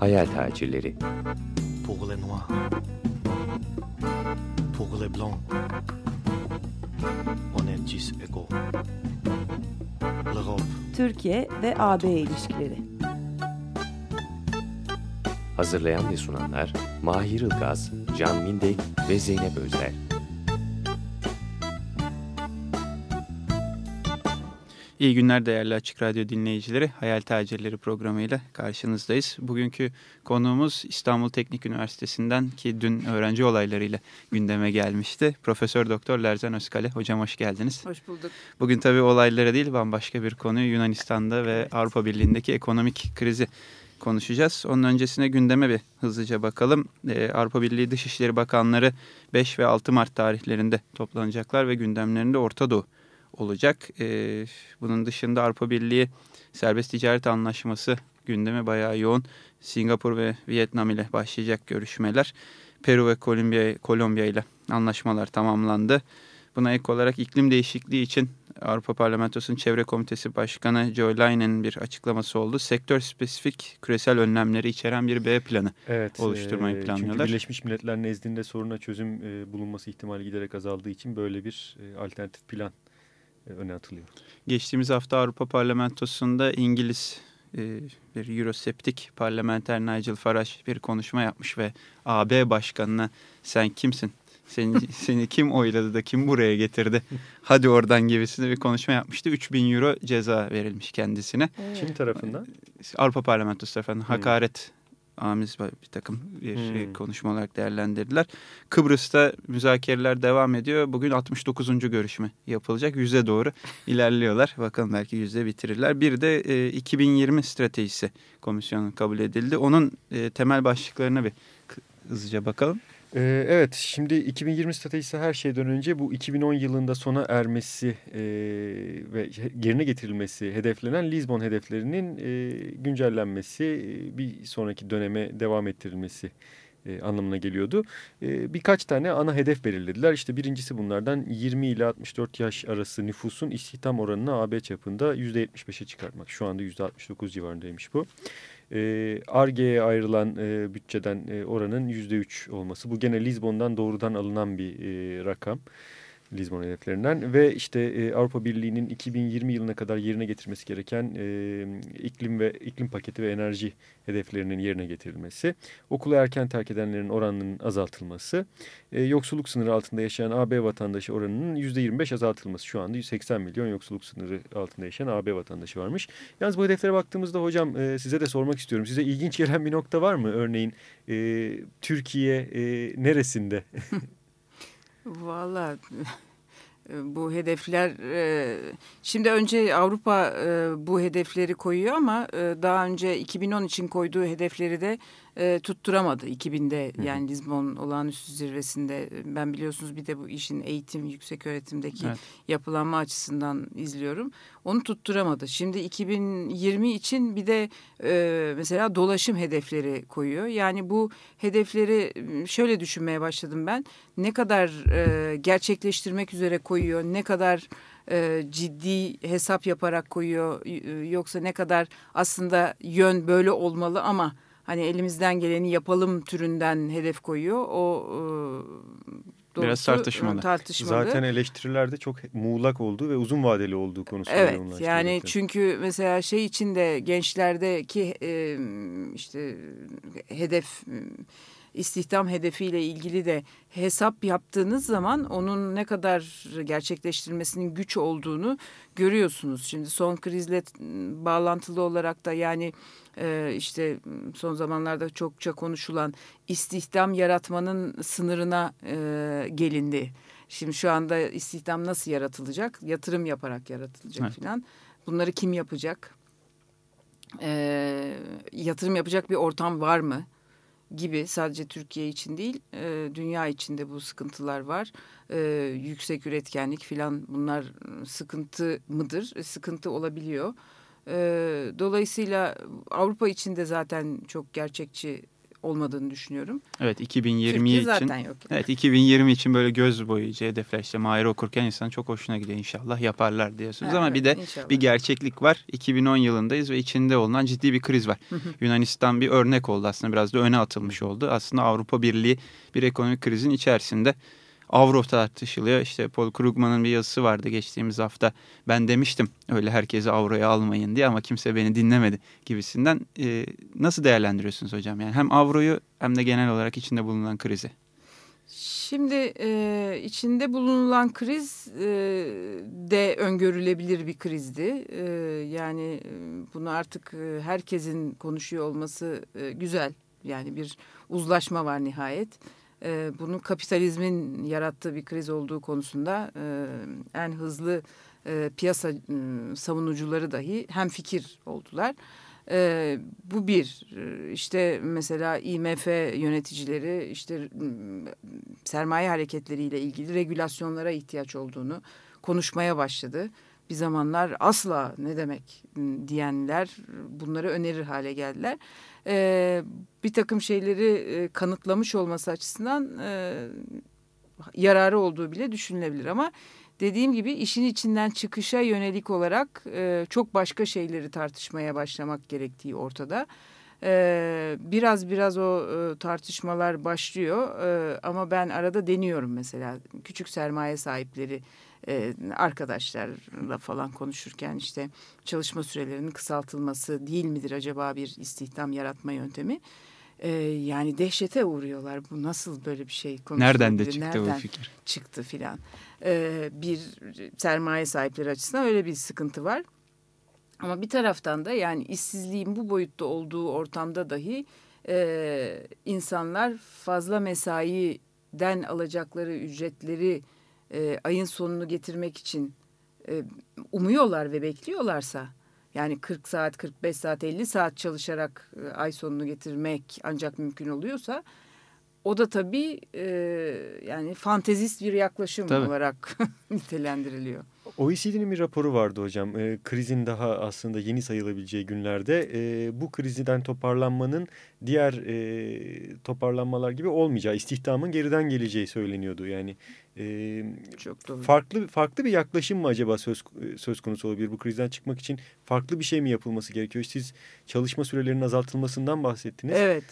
Hayal tacirleri. Pour les noirs. Pour les blancs. On est tous égaux. L'Europe. Türkiye ve AB ilişkileri. Hazırlayan ve sunanlar Mahir Ilgaz, Can Mindek ve Zeynep Özer. İyi günler değerli Açık Radyo dinleyicileri. Hayal Tacirleri programıyla karşınızdayız. Bugünkü konuğumuz İstanbul Teknik Üniversitesi'nden ki dün öğrenci olaylarıyla gündeme gelmişti. Profesör Doktor Lerzan Özkale. Hocam hoş geldiniz. Hoş bulduk. Bugün tabii olaylara değil bambaşka bir konuyu Yunanistan'da ve Avrupa Birliği'ndeki ekonomik krizi konuşacağız. Onun öncesine gündeme bir hızlıca bakalım. Ee, Avrupa Birliği Dışişleri Bakanları 5 ve 6 Mart tarihlerinde toplanacaklar ve gündemlerinde Orta Doğu olacak. Ee, bunun dışında Avrupa Birliği serbest ticaret anlaşması gündemi bayağı yoğun. Singapur ve Vietnam ile başlayacak görüşmeler. Peru ve Kolombiya, Kolombiya ile anlaşmalar tamamlandı. Buna ek olarak iklim değişikliği için Avrupa Parlamentosu'nun Çevre Komitesi Başkanı Joe Linen'in bir açıklaması oldu. Sektör spesifik küresel önlemleri içeren bir B planı evet, oluşturmayı planlıyorlar. Çünkü Birleşmiş Milletler nezdinde soruna çözüm e, bulunması ihtimali giderek azaldığı için böyle bir e, alternatif plan e, öne atılıyor. Geçtiğimiz hafta Avrupa Parlamentosu'nda İngiliz e, bir Euroseptik parlamenter Nigel Farage bir konuşma yapmış ve AB Başkanı'na sen kimsin? Seni, seni kim oyladı da kim buraya getirdi? Hadi oradan gibisinde bir konuşma yapmıştı. 3000 euro ceza verilmiş kendisine. Kim tarafından? Avrupa Parlamentosu tarafından. Hmm. Hakaret amiz bir takım bir hmm. konuşma olarak değerlendirdiler. Kıbrıs'ta müzakereler devam ediyor. Bugün 69. görüşme yapılacak. Yüze doğru ilerliyorlar. Bakalım belki yüzde bitirirler. Bir de e, 2020 stratejisi komisyonun kabul edildi. Onun e, temel başlıklarına bir hızlıca bakalım. Ee, evet, şimdi 2020 stratejisi her şeyden önce bu 2010 yılında sona ermesi e, ve yerine getirilmesi hedeflenen Lisbon hedeflerinin e, güncellenmesi, bir sonraki döneme devam ettirilmesi e, anlamına geliyordu. E, birkaç tane ana hedef belirlediler. İşte birincisi bunlardan 20 ile 64 yaş arası nüfusun istihdam oranını AB çapında %75'e çıkartmak. Şu anda %69 civarındaymış bu. Arge'ye ayrılan e, bütçeden e, oranın %3 olması. Bu gene Lizbon'dan doğrudan alınan bir e, rakam. Lizbon hedeflerinden ve işte e, Avrupa Birliği'nin 2020 yılına kadar yerine getirmesi gereken e, iklim ve iklim paketi ve enerji hedeflerinin yerine getirilmesi, okulu erken terk edenlerin oranının azaltılması, e, yoksulluk sınırı altında yaşayan AB vatandaşı oranının %25 azaltılması. Şu anda 180 milyon yoksulluk sınırı altında yaşayan AB vatandaşı varmış. Yalnız bu hedeflere baktığımızda hocam e, size de sormak istiyorum. Size ilginç gelen bir nokta var mı? Örneğin e, Türkiye e, neresinde? Valla bu hedefler şimdi önce Avrupa bu hedefleri koyuyor ama daha önce 2010 için koyduğu hedefleri de e, tutturamadı 2000'de yani Lisbon olağanüstü zirvesinde. Ben biliyorsunuz bir de bu işin eğitim, yüksek öğretimdeki evet. yapılanma açısından izliyorum. Onu tutturamadı. Şimdi 2020 için bir de e, mesela dolaşım hedefleri koyuyor. Yani bu hedefleri şöyle düşünmeye başladım ben. Ne kadar e, gerçekleştirmek üzere koyuyor, ne kadar e, ciddi hesap yaparak koyuyor yoksa ne kadar aslında yön böyle olmalı ama hani elimizden geleni yapalım türünden hedef koyuyor. O e, Biraz tartışmalı. tartışmalı. Zaten eleştirilerde çok muğlak olduğu ve uzun vadeli olduğu konusunda Evet yani çünkü mesela şey içinde gençlerdeki e, işte hedef istihdam hedefiyle ilgili de hesap yaptığınız zaman onun ne kadar gerçekleştirmesinin güç olduğunu görüyorsunuz. Şimdi son krizle bağlantılı olarak da yani e, işte son zamanlarda çokça konuşulan istihdam yaratmanın sınırına e, gelindi. Şimdi şu anda istihdam nasıl yaratılacak? Yatırım yaparak yaratılacak evet. falan. Bunları kim yapacak? E, yatırım yapacak bir ortam var mı? Gibi sadece Türkiye için değil e, dünya içinde bu sıkıntılar var. E, yüksek üretkenlik filan bunlar sıkıntı mıdır? E, sıkıntı olabiliyor. E, dolayısıyla Avrupa içinde zaten çok gerçekçi olmadığını düşünüyorum. Evet 2020 Türkiye için. zaten yok. Evet 2020 için böyle göz boyayıcı hedefler işte Mahir okurken insan çok hoşuna gidiyor inşallah yaparlar diyorsunuz ama bir de inşallah. bir gerçeklik var. 2010 yılındayız ve içinde olunan ciddi bir kriz var. Yunanistan bir örnek oldu aslında biraz da öne atılmış oldu. Aslında Avrupa Birliği bir ekonomik krizin içerisinde. Avro tartışılıyor. İşte Paul Krugman'ın bir yazısı vardı geçtiğimiz hafta. Ben demiştim öyle herkesi avroya almayın diye ama kimse beni dinlemedi gibisinden. Ee, nasıl değerlendiriyorsunuz hocam? Yani hem avroyu hem de genel olarak içinde bulunan krizi. Şimdi e, içinde bulunulan kriz e, de öngörülebilir bir krizdi. E, yani e, bunu artık e, herkesin konuşuyor olması e, güzel. Yani bir uzlaşma var nihayet. E, bunun kapitalizmin yarattığı bir kriz olduğu konusunda e, en hızlı e, piyasa e, savunucuları dahi hem fikir oldular. E, bu bir E, işte mesela IMF yöneticileri işte m, sermaye hareketleriyle ilgili regülasyonlara ihtiyaç olduğunu konuşmaya başladı. Bir zamanlar asla ne demek m, diyenler bunları önerir hale geldiler. E, bir takım şeyleri e, kanıtlamış olması açısından e, yararı olduğu bile düşünülebilir. Ama dediğim gibi işin içinden çıkışa yönelik olarak e, çok başka şeyleri tartışmaya başlamak gerektiği ortada. E, biraz biraz o e, tartışmalar başlıyor. E, ama ben arada deniyorum mesela. Küçük sermaye sahipleri e, arkadaşlarla falan konuşurken işte çalışma sürelerinin kısaltılması değil midir acaba bir istihdam yaratma yöntemi? E, yani dehşete uğruyorlar bu nasıl böyle bir şey konuşulabilir? Nereden de çıktı Nereden? bu fikir? çıktı filan. Ee, bir sermaye sahipleri açısından öyle bir sıkıntı var. Ama bir taraftan da yani işsizliğin bu boyutta olduğu ortamda dahi e, insanlar fazla mesaiden alacakları ücretleri e, ayın sonunu getirmek için e, umuyorlar ve bekliyorlarsa yani 40 saat, 45 saat, 50 saat çalışarak e, ay sonunu getirmek ancak mümkün oluyorsa o da tabii e, yani fantezist bir yaklaşım Tabii. olarak nitelendiriliyor. OECD'nin bir raporu vardı hocam. E, krizin daha aslında yeni sayılabileceği günlerde e, bu krizden toparlanmanın diğer e, toparlanmalar gibi olmayacağı, istihdamın geriden geleceği söyleniyordu. Yani e, Çok doğru. farklı farklı bir yaklaşım mı acaba söz söz konusu olabilir bu krizden çıkmak için farklı bir şey mi yapılması gerekiyor? Siz çalışma sürelerinin azaltılmasından bahsettiniz. Evet.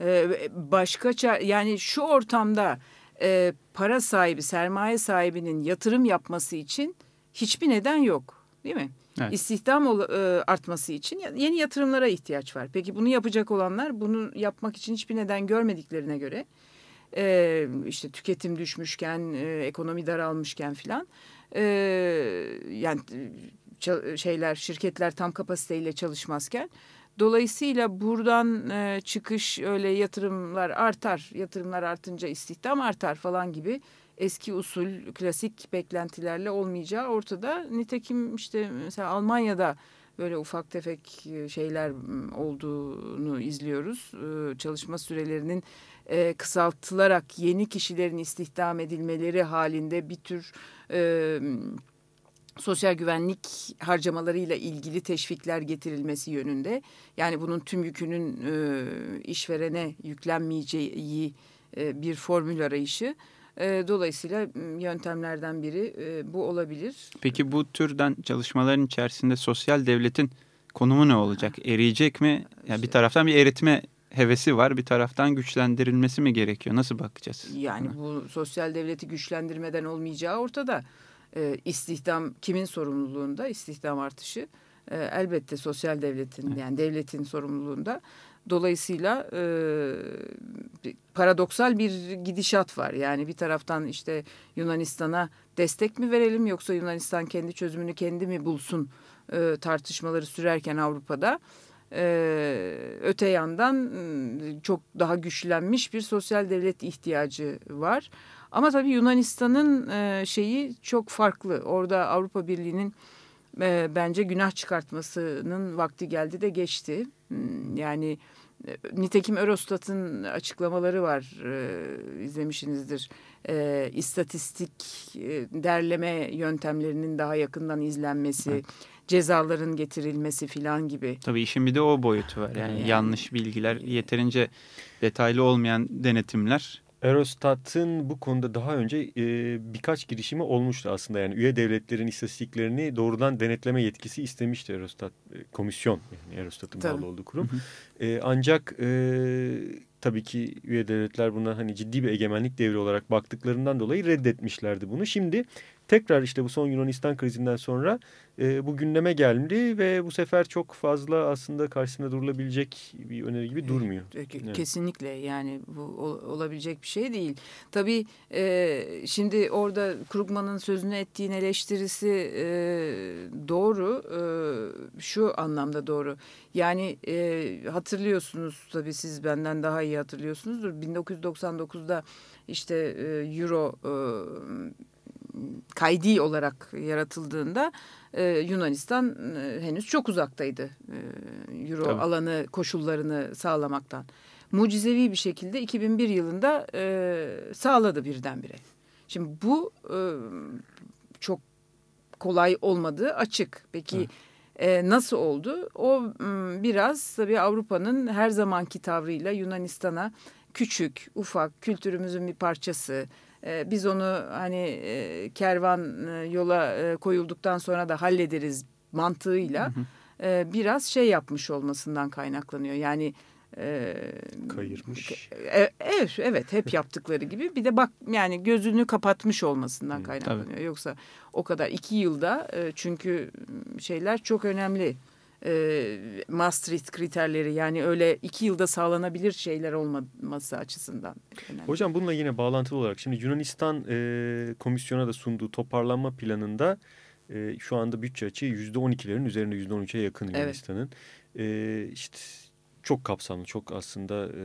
Ee, başka ça- yani şu ortamda e, para sahibi, sermaye sahibinin yatırım yapması için hiçbir neden yok. Değil mi? Evet. İstihdam e, artması için yeni yatırımlara ihtiyaç var. Peki bunu yapacak olanlar bunu yapmak için hiçbir neden görmediklerine göre e, işte tüketim düşmüşken, e, ekonomi daralmışken filan yani şeyler şirketler tam kapasiteyle çalışmazken dolayısıyla buradan çıkış öyle yatırımlar artar, yatırımlar artınca istihdam artar falan gibi eski usul klasik beklentilerle olmayacağı ortada. Nitekim işte mesela Almanya'da böyle ufak tefek e, şeyler olduğunu izliyoruz. E, Çalışma sürelerinin e, kısaltılarak yeni kişilerin istihdam edilmeleri halinde bir tür sosyal güvenlik harcamalarıyla ilgili teşvikler getirilmesi yönünde. Yani bunun tüm yükünün işverene yüklenmeyeceği bir formül arayışı. E, dolayısıyla yöntemlerden biri e, bu olabilir. Peki bu türden çalışmaların içerisinde sosyal devletin konumu ne olacak? Eriyecek mi? Yani bir taraftan bir eritme hevesi var, bir taraftan güçlendirilmesi mi gerekiyor? Nasıl bakacağız? Yani buna? bu sosyal devleti güçlendirmeden olmayacağı ortada. E, istihdam kimin sorumluluğunda? İstihdam artışı e, elbette sosyal devletin yani devletin sorumluluğunda. Dolayısıyla e, paradoksal bir gidişat var. Yani bir taraftan işte Yunanistan'a destek mi verelim yoksa Yunanistan kendi çözümünü kendi mi bulsun e, tartışmaları sürerken Avrupa'da. Ee, öte yandan çok daha güçlenmiş bir sosyal devlet ihtiyacı var. Ama tabii Yunanistan'ın e, şeyi çok farklı. Orada Avrupa Birliği'nin e, bence günah çıkartmasının vakti geldi de geçti. Yani nitekim Eurostat'ın açıklamaları var e, izlemişsinizdir. E, istatistik e, derleme yöntemlerinin daha yakından izlenmesi, cezaların getirilmesi filan gibi. Tabii işin bir de o boyutu var. Yani, Yani- yanlış bilgiler, yeterince detaylı olmayan denetimler. Eurostat'ın bu konuda daha önce e, birkaç girişimi olmuştu aslında. Yani üye devletlerin istatistiklerini doğrudan denetleme yetkisi istemişti Eurostat e, komisyon. Yani Eurostat'ın bağlı olduğu kurum. E, ancak e, tabii ki üye devletler buna hani ciddi bir egemenlik devri olarak baktıklarından dolayı reddetmişlerdi bunu. Şimdi tekrar işte bu son Yunanistan krizinden sonra e, bu gündeme geldi ve bu sefer çok fazla aslında karşısında durulabilecek bir öneri gibi durmuyor. E, ke- Evet. Kesinlikle yani bu ol- olabilecek bir şey değil. Tabii e, şimdi orada Krugman'ın sözünü ettiğin eleştirisi e, doğru. E, şu anlamda doğru. Yani e, hatırlıyorsunuz tabii siz benden daha iyi hatırlıyorsunuzdur. 1999'da işte e, Euro e, kaydi olarak yaratıldığında e, Yunanistan e, henüz çok uzaktaydı e, Euro Tabii. alanı koşullarını sağlamaktan. Mucizevi bir şekilde 2001 yılında e, sağladı birdenbire. Şimdi bu e, çok kolay olmadığı açık. Peki e, nasıl oldu? O biraz tabii Avrupa'nın her zamanki tavrıyla Yunanistan'a küçük, ufak, kültürümüzün bir parçası. E, biz onu hani e, kervan e, yola e, koyulduktan sonra da hallederiz mantığıyla e, biraz şey yapmış olmasından kaynaklanıyor. Yani Kayırmış. evet, evet hep yaptıkları gibi bir de bak yani gözünü kapatmış olmasından Hı, kaynaklanıyor. Yoksa o kadar iki yılda çünkü şeyler çok önemli. E, Maastricht kriterleri yani öyle iki yılda sağlanabilir şeyler olmaması açısından. önemli. Hocam bununla yine bağlantılı olarak şimdi Yunanistan e, komisyona da sunduğu toparlanma planında e, şu anda bütçe açığı %12'lerin üzerinde %13'e yakın Evet. Yunanistan'ın. E, işte çok kapsamlı, çok aslında e,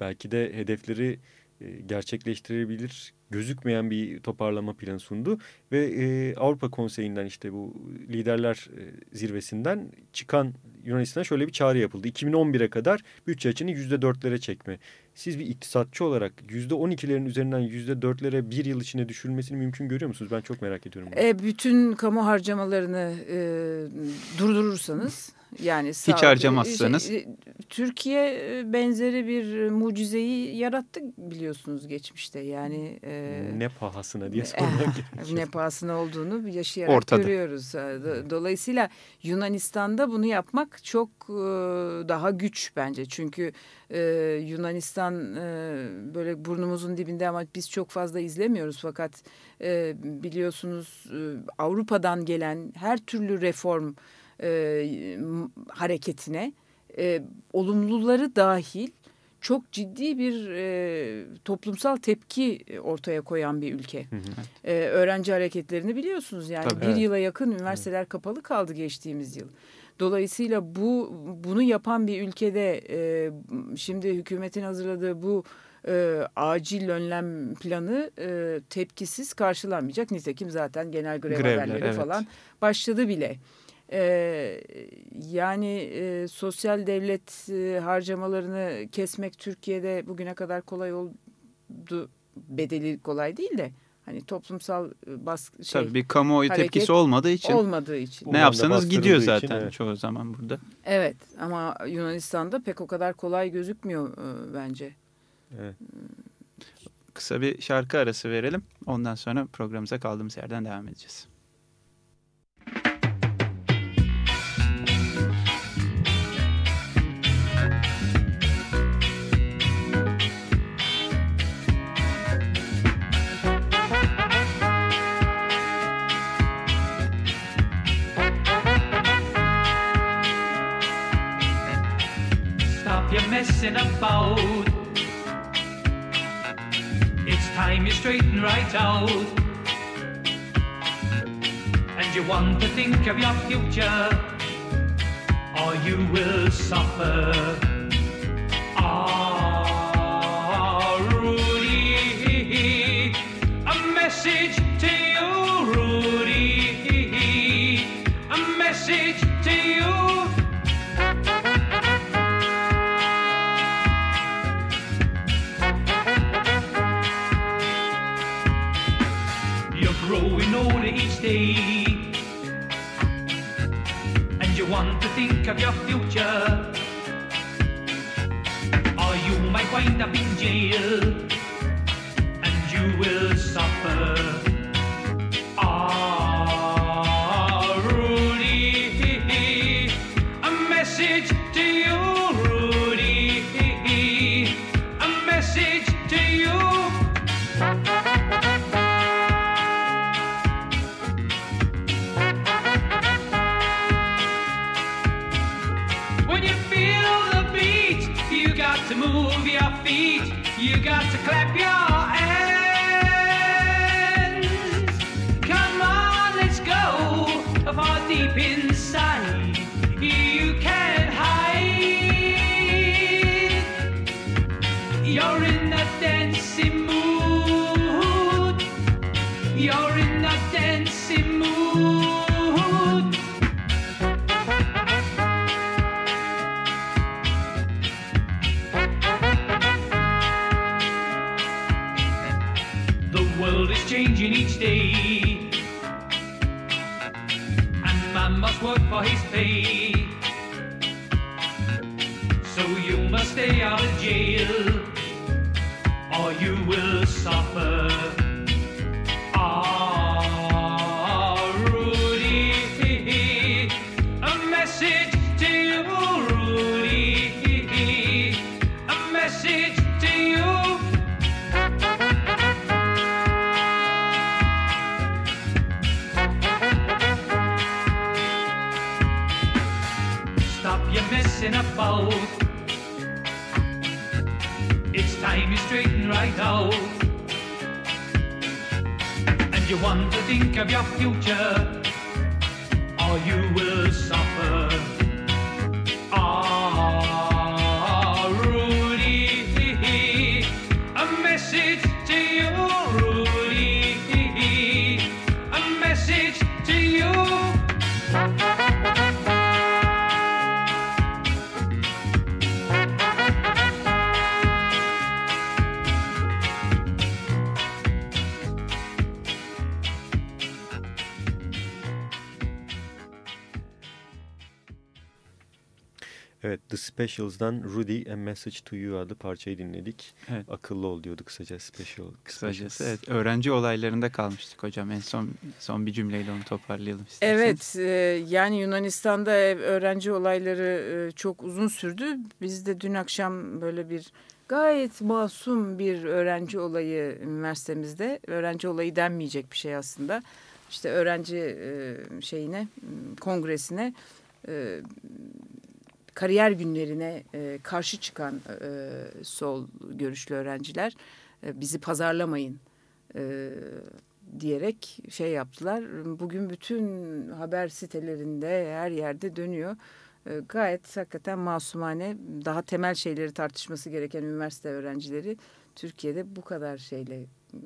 belki de hedefleri e, gerçekleştirebilir gözükmeyen bir toparlama planı sundu. Ve e, Avrupa Konseyi'nden işte bu liderler e, zirvesinden çıkan Yunanistan'a şöyle bir çağrı yapıldı. 2011'e kadar bütçe açığını %4'lere çekme. Siz bir iktisatçı olarak %12'lerin üzerinden %4'lere bir yıl içinde düşürülmesini mümkün görüyor musunuz? Ben çok merak ediyorum. bunu. E, bütün kamu harcamalarını e, durdurursanız yani Hiç harcamazsanız. şey, Türkiye e, benzeri bir mucizeyi yarattı biliyorsunuz geçmişte yani e, ne pahasına diye e, sormak gerekiyor. ne pahasına olduğunu yaşayarak Ortada. görüyoruz. E, do- Dolayısıyla Yunanistan'da bunu yapmak çok e, daha güç bence çünkü e, Yunanistan e, böyle burnumuzun dibinde ama biz çok fazla izlemiyoruz fakat e, biliyorsunuz e, Avrupa'dan gelen her türlü reform e, hareketine e, olumluları dahil çok ciddi bir e, toplumsal tepki ortaya koyan bir ülke. Hı hı. E, öğrenci hareketlerini biliyorsunuz yani Tabii. bir Evet. yıla yakın üniversiteler kapalı kaldı geçtiğimiz yıl. Dolayısıyla bu bunu yapan bir ülkede e, şimdi hükümetin hazırladığı bu e, acil önlem planı e, tepkisiz karşılanmayacak. Nitekim zaten genel grev Grevler, haberleri evet. falan başladı bile. E, yani e, sosyal devlet e, harcamalarını kesmek Türkiye'de bugüne kadar kolay oldu. Bedeli kolay değil de hani toplumsal e, baskı şey Tabii bir kamuoyu tepkisi olmadığı için olmadığı için. ne yapsanız gidiyor bastırıldığı için, zaten evet. çoğu zaman burada. Evet ama Yunanistan'da pek o kadar kolay gözükmüyor e, bence. Evet. Kısa bir şarkı arası verelim. Ondan sonra programımıza kaldığımız yerden devam edeceğiz. Stop your messing about. It's time you straighten right out. And you want to think of your future, or you will suffer. Think of your future, or you might wind up in jail and you will suffer. Time you straighten right out. And you want to think of your future, or you will suffer. Specials'dan Rudy A Message to You adlı parçayı dinledik. Evet. Akıllı ol diyorduk kısaca Special. Kısacası Specials. evet öğrenci olaylarında kalmıştık hocam. En son son bir cümleyle onu toparlayalım isterseniz. Evet, e, yani Yunanistan'da ev- öğrenci olayları e, çok uzun sürdü. Biz de dün akşam böyle bir gayet masum bir öğrenci olayı üniversitemizde. Öğrenci olayı denmeyecek bir şey aslında. İşte öğrenci e, şeyine, kongresine, e, kariyer günlerine e, karşı çıkan e, sol görüşlü öğrenciler e, bizi pazarlamayın e, diyerek şey yaptılar. Bugün bütün haber sitelerinde her yerde dönüyor. E, Gayet hakikaten masumane daha temel şeyleri tartışması gereken üniversite öğrencileri Türkiye'de bu kadar şeyle m,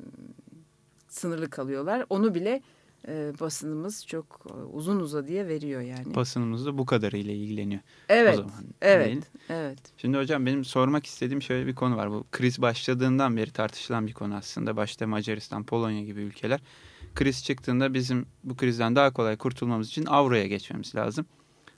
sınırlı kalıyorlar. Onu bile e, basınımız çok e, uzun uzadıya veriyor yani. Basınımız da bu kadarıyla ilgileniyor. evet, O zaman evet, değil. evet. Şimdi hocam benim sormak istediğim şöyle bir konu var. Bu kriz başladığından beri tartışılan bir konu aslında. Başta Macaristan, Polonya gibi ülkeler. Kriz çıktığında bizim bu krizden daha kolay kurtulmamız için avroya geçmemiz lazım.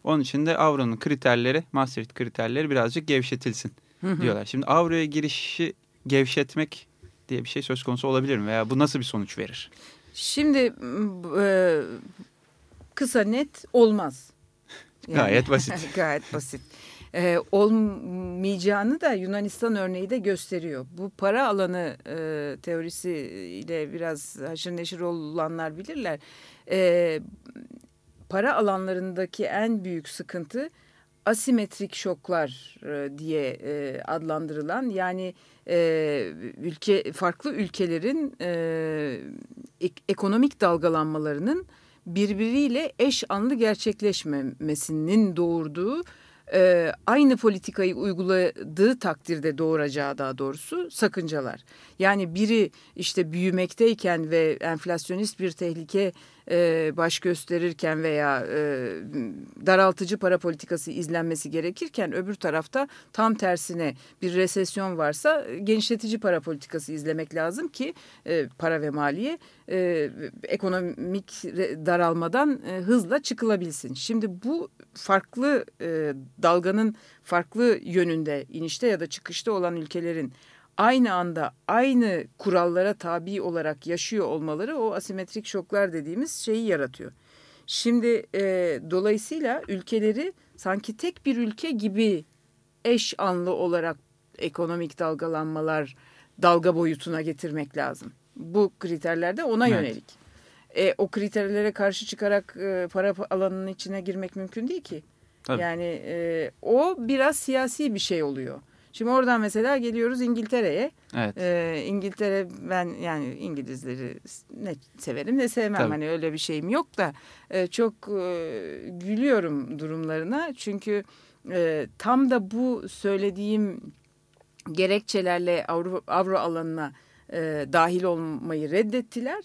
Onun için de avronun kriterleri, Maastricht kriterleri birazcık gevşetilsin diyorlar. Şimdi avroya girişi gevşetmek diye bir şey söz konusu olabilir mi? Veya bu nasıl bir sonuç verir? Şimdi e, kısa net olmaz. Gayet basit. gayet basit. E, olmayacağını da Yunanistan örneği de gösteriyor. Bu para alanı e, teorisiyle biraz haşır neşir olanlar bilirler. E, para alanlarındaki en büyük sıkıntı asimetrik şoklar e, diye e, adlandırılan yani e, ülke farklı ülkelerin ek- ekonomik dalgalanmalarının birbiriyle eş anlı gerçekleşmemesinin doğurduğu aynı politikayı uyguladığı takdirde doğuracağı daha doğrusu sakıncalar. Yani biri işte büyümekteyken ve enflasyonist bir tehlike e, baş gösterirken veya e, daraltıcı para politikası izlenmesi gerekirken öbür tarafta tam tersine bir resesyon varsa genişletici para politikası izlemek lazım ki e, para ve maliye e, ekonomik daralmadan e, hızla çıkılabilsin. Şimdi bu farklı e, dalganın farklı yönünde inişte ya da çıkışta olan ülkelerin aynı anda aynı kurallara tabi olarak yaşıyor olmaları o asimetrik şoklar dediğimiz şeyi yaratıyor. Şimdi e, dolayısıyla ülkeleri sanki tek bir ülke gibi eş anlı olarak ekonomik dalgalanmalar dalga boyutuna getirmek lazım. Bu kriterlerde ona Evet. yönelik. E, o kriterlere karşı çıkarak e, para alanının içine girmek mümkün değil ki. Tabii. Yani e, o biraz siyasi bir şey oluyor. Şimdi oradan mesela geliyoruz İngiltere'ye. Evet. Ee, İngiltere ben yani İngilizleri ne severim ne sevmem Tabii. hani öyle bir şeyim yok da e, çok e, gülüyorum durumlarına çünkü e, tam da bu söylediğim gerekçelerle avro, avro alanına e, dahil olmayı reddettiler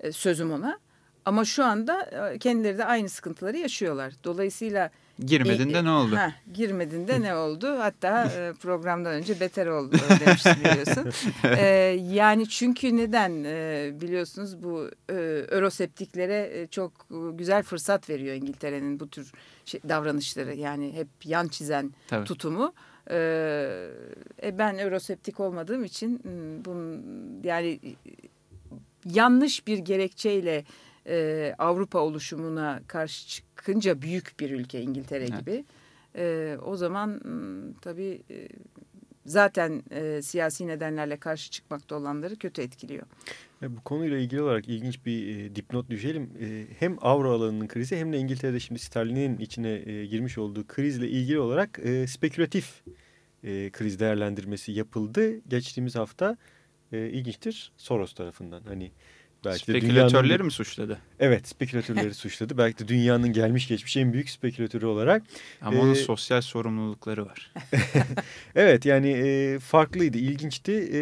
e, sözüm ona ama şu anda e, kendileri de aynı sıkıntıları yaşıyorlar dolayısıyla Girmedin de ne oldu? Ha, girmedin de ne oldu? Hatta e, programdan önce beter oldu demişti biliyorsun. E, yani çünkü neden e, biliyorsunuz bu e, euroseptiklere e, çok güzel fırsat veriyor İngiltere'nin bu tür şey, davranışları. Yani hep yan çizen Tabii. tutumu. E, e, ben euroseptik olmadığım için bunun yani yanlış bir gerekçeyle e, Avrupa oluşumuna karşı çıkınca büyük bir ülke İngiltere Evet. gibi e, o zaman tabii e, zaten e, siyasi nedenlerle karşı çıkmakta olanları kötü etkiliyor. Ya bu konuyla ilgili olarak ilginç bir e, dipnot düşelim. E, hem avro alanının krizi hem de İngiltere'de şimdi sterlinin içine e, girmiş olduğu krizle ilgili olarak e, spekülatif e, kriz değerlendirmesi yapıldı. Geçtiğimiz hafta e, ilginçtir Soros tarafından. Hani belki Spekülatörleri dünyanın, mi suçladı? Evet spekülatörleri suçladı. Belki de dünyanın gelmiş geçmiş en büyük spekülatörü olarak. Ama onun Ee, sosyal sorumlulukları var. Evet yani e, farklıydı, ilginçti. E,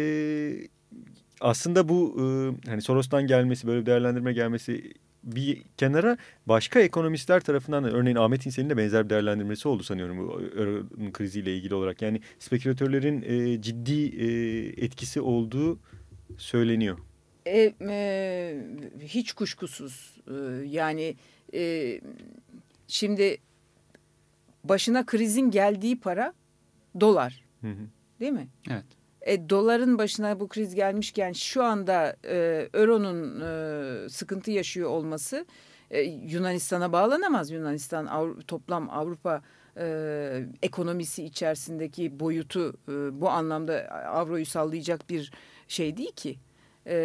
aslında bu e, hani Soros'tan gelmesi, böyle bir değerlendirme gelmesi bir kenara başka ekonomistler tarafından da, örneğin Ahmet İnsel'in de benzer bir değerlendirmesi oldu sanıyorum bu Euro'nun kriziyle ilgili olarak. Yani spekülatörlerin e, ciddi e, etkisi olduğu söyleniyor. E, e, hiç kuşkusuz E, yani e, şimdi başına krizin geldiği para dolar Hı hı. değil mi? Evet. E, doların başına bu kriz gelmişken şu anda e, euronun e, sıkıntı yaşıyor olması e, Yunanistan'a bağlanamaz. Yunanistan Avru- toplam Avrupa e, ekonomisi içerisindeki boyutu e, bu anlamda avroyu sallayacak bir şey değil ki. E,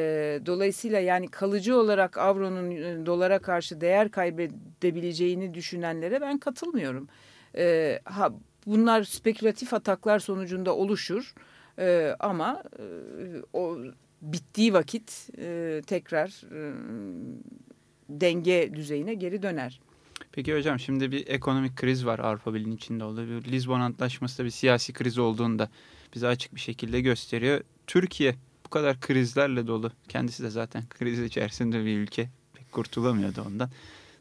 dolayısıyla yani kalıcı olarak avronun e, dolara karşı değer kaybedebileceğini düşünenlere ben katılmıyorum. E, ha, bunlar spekülatif ataklar sonucunda oluşur. Ee, ama e, o bittiği vakit e, tekrar e, denge düzeyine geri döner. Peki hocam şimdi bir ekonomik kriz var Avrupa Birliği'nin içinde olduğu. Bir Lizbon Antlaşması da bir siyasi kriz olduğunu da bize açık bir şekilde gösteriyor. Türkiye bu kadar krizlerle dolu. Kendisi de zaten kriz içerisinde bir ülke. Pek kurtulamıyordu ondan.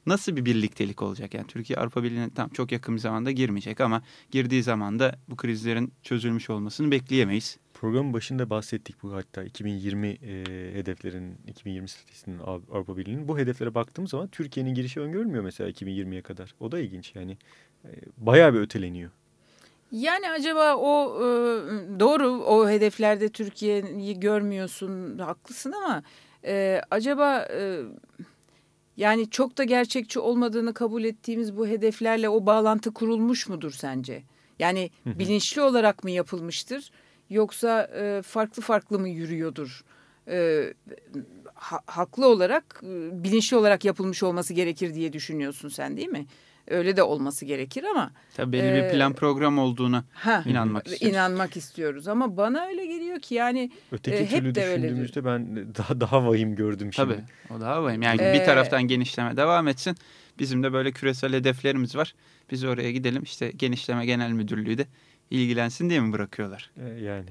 Nasıl bir birliktelik olacak? Yani Türkiye Avrupa Birliği'ne tam çok yakın bir zamanda girmeyecek ama girdiği zaman da bu krizlerin çözülmüş olmasını bekleyemeyiz. Programın başında bahsettik bu hatta 2020 e, hedeflerin 2020 stratejisinin Av- Avrupa Birliği'nin bu hedeflere baktığımız zaman Türkiye'nin girişi öngörülmüyor mesela 2020'ye kadar. O da ilginç yani e, bayağı bir öteleniyor. Yani acaba o e, doğru o hedeflerde Türkiye'yi görmüyorsun haklısın ama e, acaba e, yani çok da gerçekçi olmadığını kabul ettiğimiz bu hedeflerle o bağlantı kurulmuş mudur sence? Yani bilinçli olarak mı yapılmıştır yoksa e, farklı farklı mı yürüyordur? E, ha- haklı olarak bilinçli olarak yapılmış olması gerekir diye düşünüyorsun sen değil mi? Öyle de olması gerekir ama Tabii belli bir Ee, plan program olduğuna ha, inanmak istiyoruz. inanmak istiyoruz ama bana öyle geliyor ki yani Öteki E, hep de öyledir. düşündüğümüzde ben daha daha vahim gördüm şimdi. Tabii o daha vahim. Yani Ee, bir taraftan genişleme devam etsin. Bizim de böyle küresel hedeflerimiz var. Biz oraya gidelim işte genişleme genel müdürlüğü de ilgilensin diye mi bırakıyorlar? E, yani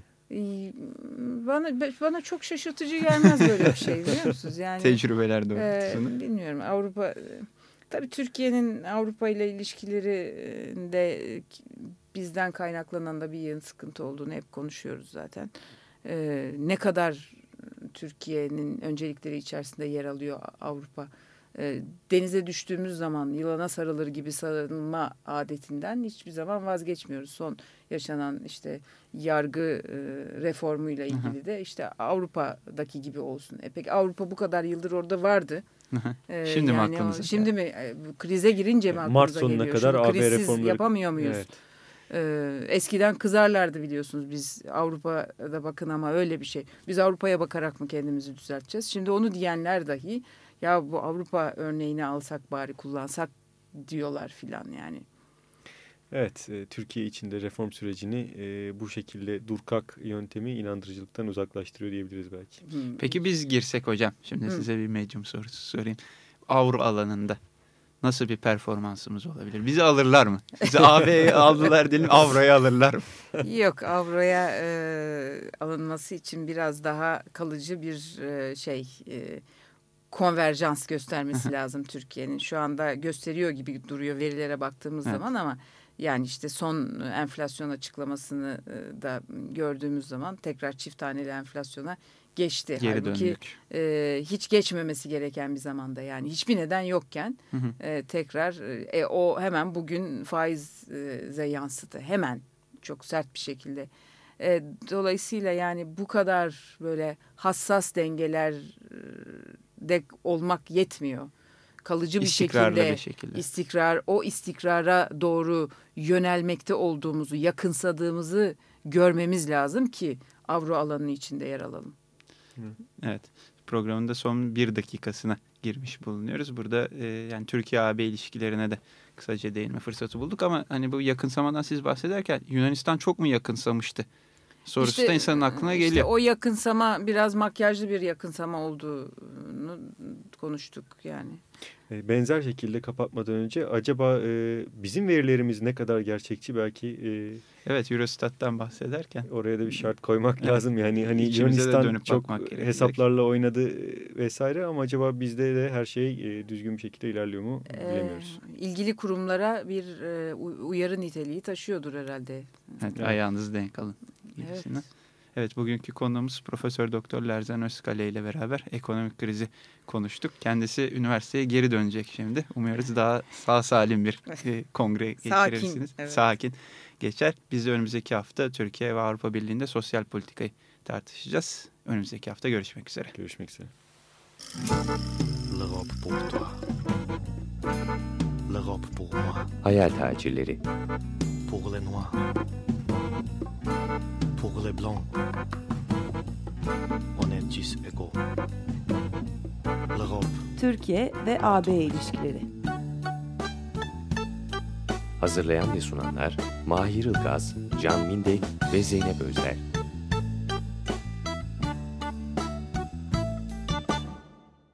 Bana bana çok şaşırtıcı gelmez böyle bir şey biliyor musunuz? Yani Tecrübeler e, doğrultusunda. bilmiyorum Avrupa e, tabii Türkiye'nin Avrupa ile ilişkileri e, de e, bizden kaynaklanan da bir yığın sıkıntı olduğunu hep konuşuyoruz zaten. E, ne kadar Türkiye'nin öncelikleri içerisinde yer alıyor Avrupa. E, denize düştüğümüz zaman yılana sarılır gibi sarılma adetinden hiçbir zaman vazgeçmiyoruz. Son yaşanan işte yargı e, reformuyla ilgili de işte Avrupa'daki gibi olsun. E peki Avrupa bu kadar yıldır orada vardı. E, Şimdi mi yani o- aklınıza Şimdi mi e, bu krize girince mi Mart aklınıza sonuna geliyor? kadar Şunu AB krizsiz reformları- yapamıyor muyuz? Evet. Ee, eskiden kızarlardı biliyorsunuz biz Avrupa'da bakın ama öyle bir şey. Biz Avrupa'ya bakarak mı kendimizi düzelteceğiz? Şimdi onu diyenler dahi ya bu Avrupa örneğini alsak bari kullansak diyorlar filan yani. Evet, e, Türkiye içinde reform sürecini e, bu şekilde durkak yöntemi inandırıcılıktan uzaklaştırıyor diyebiliriz belki. Hmm. Peki biz girsek hocam. Şimdi Hı. size bir medyum sorusu sorayım. Avro alanında nasıl bir performansımız olabilir? Bizi alırlar mı? Bizi AB'ye aldılar diyelim Avro'ya alırlar mı? Yok avroya e, alınması için biraz daha kalıcı bir e, şey e, konverjans göstermesi lazım Türkiye'nin. Şu anda gösteriyor gibi duruyor verilere baktığımız Evet. zaman ama yani işte son enflasyon açıklamasını e, da gördüğümüz zaman tekrar çift taneli enflasyona geçti. Geri Halbuki döndük. e, hiç geçmemesi gereken bir zamanda yani hiçbir neden yokken Hı hı. e, tekrar e, o hemen bugün faize yansıdı hemen çok sert bir şekilde. E, dolayısıyla yani bu kadar böyle hassas dengeler e, de olmak yetmiyor. Kalıcı bir şekilde bir şekilde. istikrar o istikrara doğru yönelmekte olduğumuzu yakınsadığımızı görmemiz lazım ki avro alanının içinde yer alalım. Evet. Programın da son bir dakikasına girmiş bulunuyoruz. Burada e, yani Türkiye-AB ilişkilerine de kısaca değinme fırsatı bulduk ama hani bu yakınsamadan siz bahsederken Yunanistan çok mu yakınsamıştı? Sorusu İşte, da insanın aklına işte geliyor. o yakınsama biraz makyajlı bir yakınsama olduğunu konuştuk yani. E, Benzer şekilde kapatmadan önce acaba e, bizim verilerimiz ne kadar gerçekçi belki e, Evet Eurostat'tan bahsederken. oraya da bir şart koymak Evet. lazım. Yani hani İçimize Yunanistan dönüp çok hesaplarla oynadı e, vesaire ama acaba bizde de her şey e, düzgün bir şekilde ilerliyor mu bilemiyoruz. Ee, ilgili kurumlara bir e, uyarı niteliği taşıyordur herhalde. Evet, Evet. ayağınızı denk alın. Gibisinden. Evet. bugünkü konuğumuz Profesör Doktor Lerzan Özkale ile beraber ekonomik krizi konuştuk. Kendisi üniversiteye geri dönecek şimdi. Umuyoruz daha sağ salim bir e, kongre Sakin, geçirirsiniz. evet. Sakin geçer. Biz de önümüzdeki hafta Türkiye ve Avrupa Birliği'nde sosyal politikayı tartışacağız. Önümüzdeki hafta görüşmek üzere. Görüşmek üzere. L'Europe pour toi. L'Europe pour moi. Hayal tacirleri Pour les noirs. Pour les blancs. On est tous égaux. L'Europe Türkiye ve AB ilişkileri. hazırlayan ve sunanlar Mahir Ilgaz, Can Mindek ve Zeynep Özler.